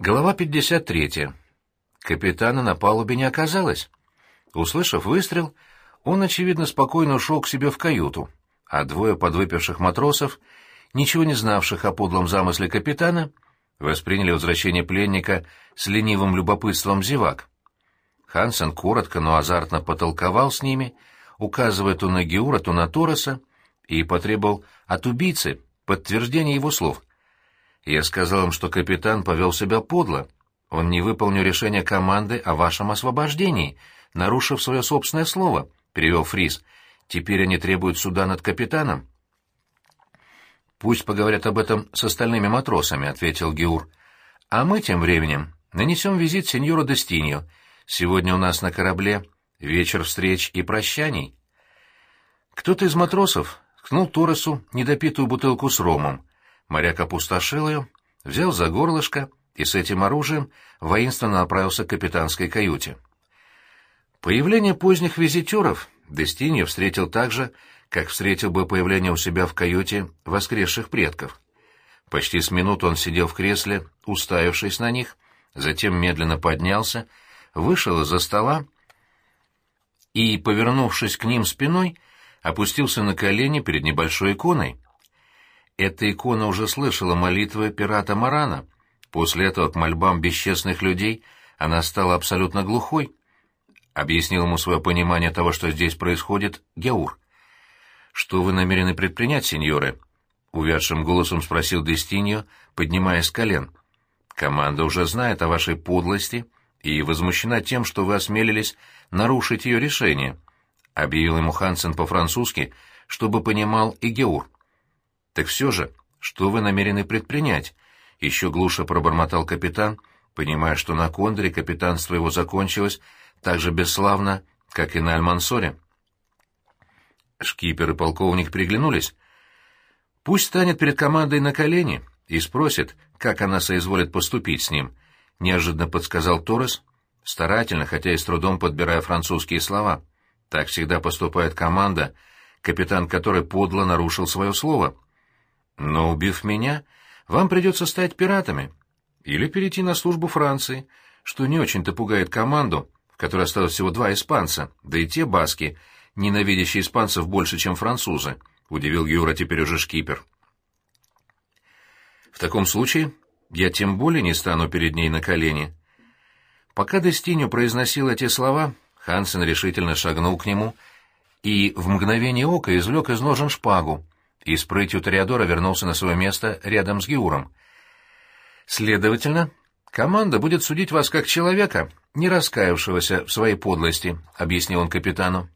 Глава 53. Капитана на палубе не оказалось. Услышав выстрел, он, очевидно, спокойно ушел к себе в каюту, а двое подвыпивших матросов, ничего не знавших о подлом замысле капитана, восприняли возвращение пленника с ленивым любопытством зевак. Хансен коротко, но азартно потолковал с ними, указывая то на Геура, то на Тороса, и потребовал от убийцы подтверждения его слов — я сказал им, что капитан повел себя подло. Он не выполнил решение команды о вашем освобождении, нарушив свое собственное слово, — перевел Фрис. Теперь они требуют суда над капитаном. Пусть поговорят об этом с остальными матросами, — ответил Геур. А мы тем временем нанесем визит сеньору Дестиньо. Сегодня у нас на корабле вечер встреч и прощаний. Кто-то из матросов ткнул Торресу недопитую бутылку с ромом. Моряк опустошил ее, взял за горлышко и с этим оружием воинственно направился к капитанской каюте. Появление поздних визитеров Дестиньо встретил так же, как встретил бы появление у себя в каюте воскресших предков. Почти с минуту он сидел в кресле, уставившись на них, затем медленно поднялся, вышел из-за стола и, повернувшись к ним спиной, опустился на колени перед небольшой иконой. Эта икона уже слышала молитвы пирата Марана. После этого к мольбам бесчестных людей она стала абсолютно глухой. Объяснил ему свое понимание того, что здесь происходит, Геур. «Что вы намерены предпринять, сеньоры?» — увядшим голосом спросил Дестиньо, поднимаясь с колен. «Команда уже знает о вашей подлости и возмущена тем, что вы осмелились нарушить ее решение», — объявил ему Хансен по-французски, чтобы понимал и Геур. Так все же, что вы намерены предпринять? Еще глуше пробормотал капитан, понимая, что на Кондоре капитанство его закончилось так же бесславно, как и на Альмансоре. Шкипер и полковник приглянулись. Пусть станет перед командой на колени и спросит, как она соизволит поступить с ним, неожиданно подсказал Торрес, старательно, хотя и с трудом подбирая французские слова. Так всегда поступает команда, капитан которой подло нарушил свое слово. Но убив меня, вам придется стать пиратами или перейти на службу Франции, что не очень-то пугает команду, в которой осталось всего два испанца, да и те баски, ненавидящие испанцев больше, чем французы, — удивил Юра теперь уже шкипер. В таком случае я тем более не стану перед ней на колени. Пока Дестиню произносил эти слова, Хансен решительно шагнул к нему и в мгновение ока извлек из ножен шпагу, и с прытью Тореадора вернулся на свое место рядом с Геуром. «Следовательно, команда будет судить вас как человека, не раскаявшегося в своей подлости», — объяснил он капитану.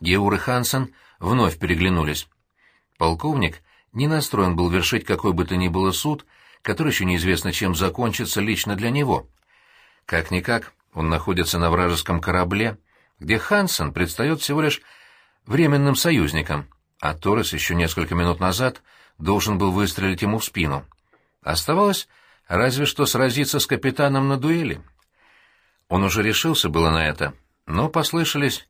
Геур и Хансен вновь переглянулись. Полковник не настроен был вершить какой бы то ни было суд, который еще неизвестно чем закончится лично для него. Как-никак, он находится на вражеском корабле, где Хансен предстает всего лишь временным союзником — а Торрес еще несколько минут назад должен был выстрелить ему в спину. Оставалось разве что сразиться с капитаном на дуэли. Он уже решился было на это, но послышались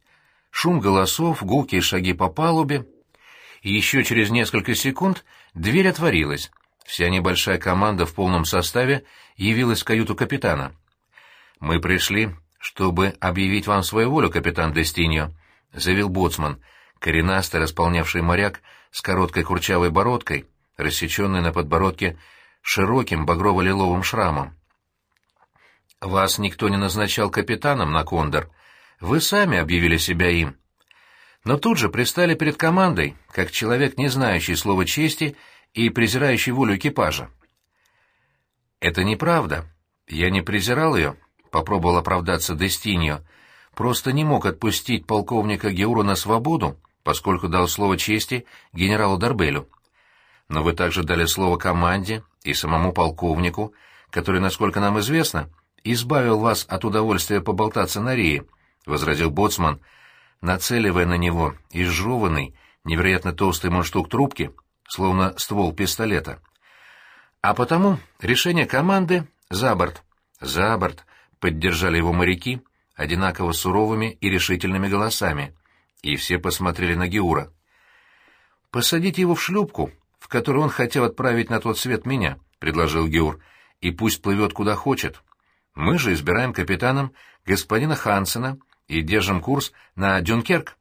шум голосов, гулки и шаги по палубе, и еще через несколько секунд дверь отворилась. Вся небольшая команда в полном составе явилась в каюту капитана. «Мы пришли, чтобы объявить вам свою волю, капитан Дестиньо», — заявил боцман, — коренастый, располнявший моряк с короткой курчавой бородкой, рассеченный на подбородке широким багрово-лиловым шрамом. «Вас никто не назначал капитаном на Кондор. Вы сами объявили себя им. Но тут же пристали перед командой, как человек, не знающий слова чести и презирающий волю экипажа. «Это неправда. Я не презирал ее», — попробовал оправдаться Дестиньо. «Просто не мог отпустить полковника Геура на свободу, поскольку дал слово чести генералу Дарбелю. Но вы также дали слово команде и самому полковнику, который, насколько нам известно, избавил вас от удовольствия поболтаться на рее, — возразил боцман, нацеливая на него изжеванный, невероятно толстый мундштук трубки, словно ствол пистолета. А потому решение команды — за борт. За борт поддержали его моряки одинаково суровыми и решительными голосами — и все посмотрели на Геура. «Посадите его в шлюпку, в которую он хотел отправить на тот свет меня», — предложил Геур, и пусть плывет куда хочет. Мы же избираем капитаном господина Хансена и держим курс на Дюнкерк.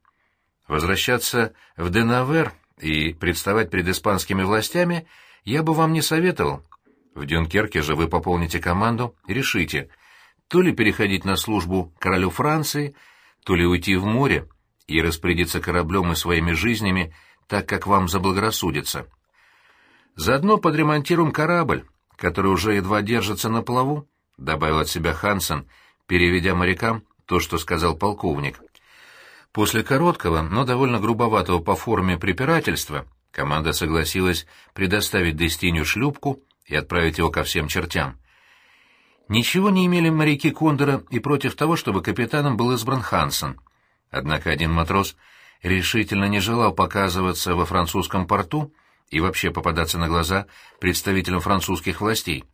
Возвращаться в Денавер и представать перед испанскими властями я бы вам не советовал. В Дюнкерке же вы пополните команду и решите, то ли переходить на службу королю Франции, то ли уйти в море и распорядиться кораблем и своими жизнями так, как вам заблагорассудится. Заодно подремонтируем корабль, который уже едва держится на плаву, — добавил от себя Хансен, переведя морякам то, что сказал полковник. После короткого, но довольно грубоватого по форме препирательства команда согласилась предоставить Дестиню шлюпку и отправить его ко всем чертям. Ничего не имели моряки Кондора и против того, чтобы капитаном был избран Хансен. Однако один матрос решительно не желал показываться во французском порту и вообще попадаться на глаза представителям французских властей.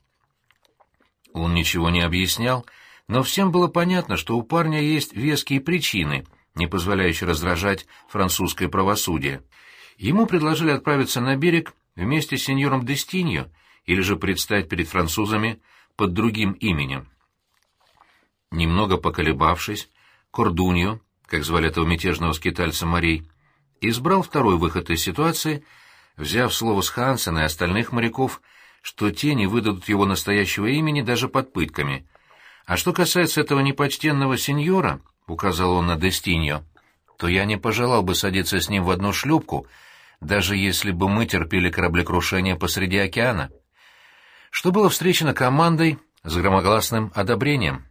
Он ничего не объяснял, но всем было понятно, что у парня есть веские причины — не позволяющий раздражать французское правосудие. Ему предложили отправиться на берег вместе с сеньором Дестиньо или же предстать перед французами под другим именем. Немного поколебавшись, Кордуньо, как звали этого мятежного скитальца морей, избрал второй выход из ситуации, взяв слово с Хансена и остальных моряков, что те не выдадут его настоящего имени даже под пытками. А что касается этого непочтенного сеньора, — указал он на Дестиньо, — то я не пожелал бы садиться с ним в одну шлюпку, даже если бы мы терпели кораблекрушение посреди океана. Что было встречено командой с громогласным одобрением.